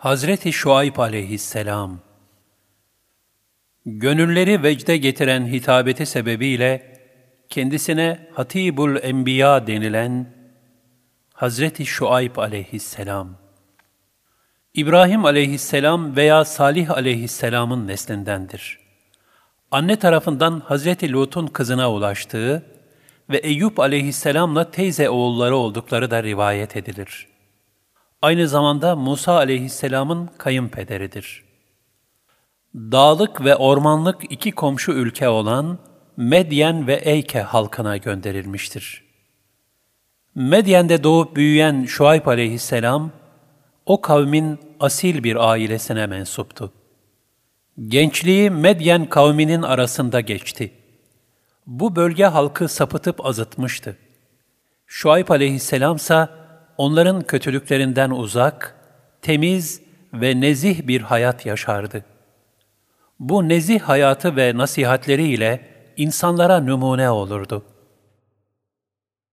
Hazreti Şuayb aleyhisselam Gönülleri vecde getiren hitabeti sebebiyle kendisine Hatibul Enbiya denilen Hazreti Şuayb aleyhisselam İbrahim aleyhisselam veya Salih aleyhisselamın neslindendir. Anne tarafından Hazreti Lut'un kızına ulaştığı ve Eyüp aleyhisselamla teyze oğulları oldukları da rivayet edilir. Aynı zamanda Musa aleyhisselamın kayınpederidir. Dağlık ve ormanlık iki komşu ülke olan Medyen ve Eyke halkına gönderilmiştir. Medyen'de doğup büyüyen Şuayb aleyhisselam, o kavmin asil bir ailesine mensuptu. Gençliği Medyen kavminin arasında geçti. Bu bölge halkı sapıtıp azıtmıştı. Şuayb aleyhisselam ise onların kötülüklerinden uzak, temiz ve nezih bir hayat yaşardı. Bu nezih hayatı ve nasihatleriyle insanlara numune olurdu.''